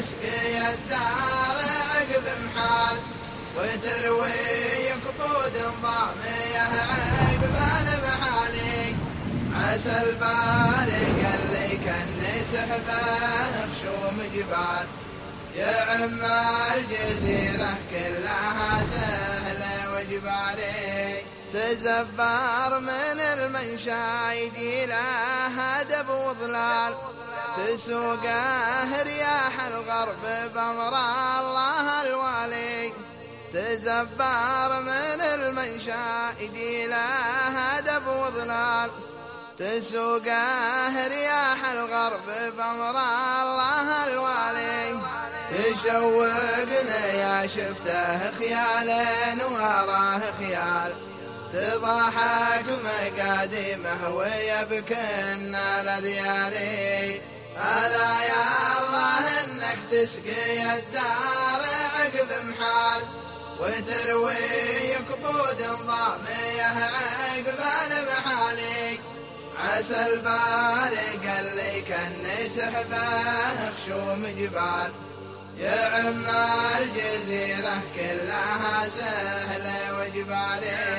تسقي الدار عقب محال. وتروي كبود ضامية عقب المحالي عسى الباري قال لي كني سحبه خشوم جبال. يا عم الجزيرة كلها سهلة وجبالي. تزبر من المنشايد لا هدب وظلال. تسوقه رياح الغرب بأمر الله الوالي. تزبر من المنشايد لا هدب وظلال. تسوقه رياح الغرب بأمر الله الوالي. يشوقنا يا شفته خيال وراه خيال. تضحك مقادمه ويبكينا لذيالي ألا يا الله إنك تسقي الدار عقب محال. وتروي كبود ضامية عقب المحالي. عسى الباري قال لي كني سحبه خشوم جبال. يا عم الجزيرة كلها سهلة وجبالي.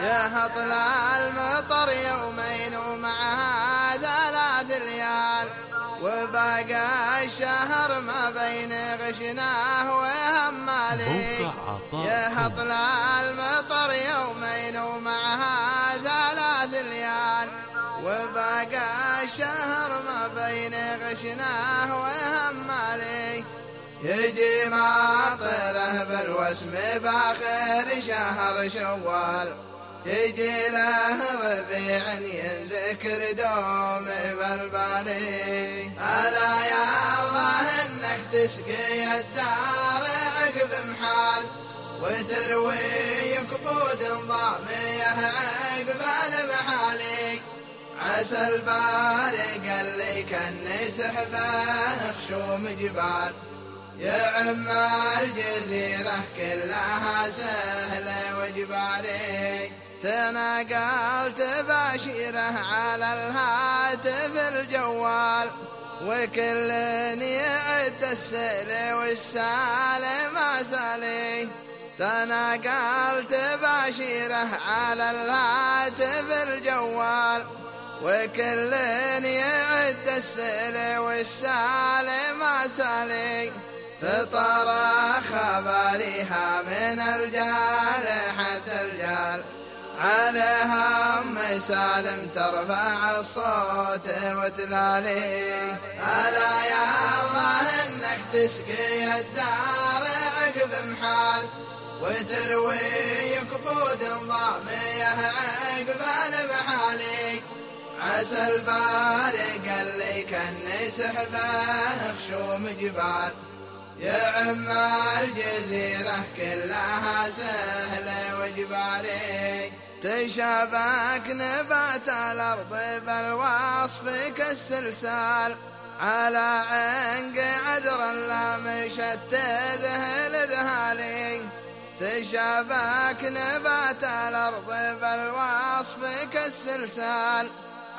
يا هطل المطر يومين ومعها ثلاث ليال. وبقى الشهر ما بين غشناه وهمالي. يا هطل المطر يومين ومعها ثلاث ليال. وبقى الشهر ما بين غشناه وهمالي. يجي ماطره بالوسم باخر شهر شوال. يجي له ربيع ينذكر دوم بالبالي ألا يا الله إنك تسقي الدار عقب محال. وتروي كبود ضامية عقب المحالي. عسى الباري قال لي كني سحبه خشوم جبال. يا عم الجزيرة كلها سهلة وجبالي. تناقل تباشيره على الهاتف الجوال وكل يعد السيل والسالي ما سالي. تناقل تباشيره على الهاتف الجوال وكل يعد السيل والسالي ما سالي. تطرى خبرها من الجال حد الجال. عليها ام سالم ترفع الصوت وتلالي ألا يا الله إنك تسقي الدار عقب محال. وتروي كبود ضامية عقب المحالي. عسى الباري قال لي كني سحبه خشوم جبال يا عم الجزيرة كلها سهلة وجبالي. تشابك نبات الأرض بالوصف كالسلسال. على عنق عذر لا مشتته لذهالي تشابك نبات الأرض بالوصف كالسلسال.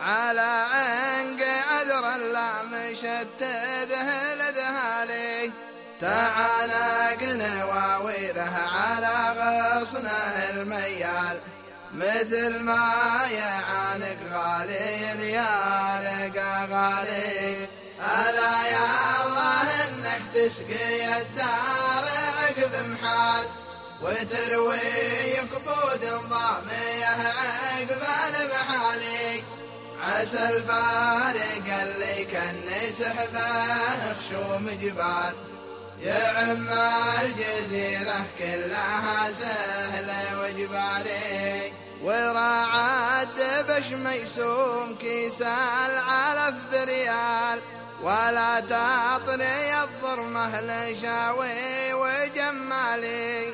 على عنق عذر لا مشتته لذهالي تعانق نواويره على غصنه الميال. مثل ما يعانق غالي اليارق غالي. ألا يا الله إنك تسقي الدار عقب محال. وتروي كبود ضامية عقب المحالي عسى الباري قال لي كني سحبه خشوم جبال. يا عم الجزيرة كلها سهلة وجبالي وراعد دبش ميسوم كيس العلف بريال. ولا تعطني الظرمة لشاوي وجمالي.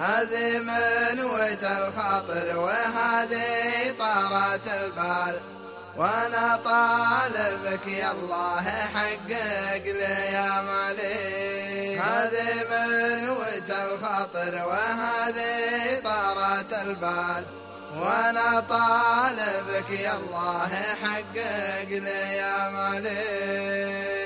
هذه منوة الخاطر وهذه طارت البال. وأنا طالبك يا الله حقق لي يا مالي. هذه منوة الخاطر وهذه طارت البال. وأنا طالبك يا الله حقق لي يا مالي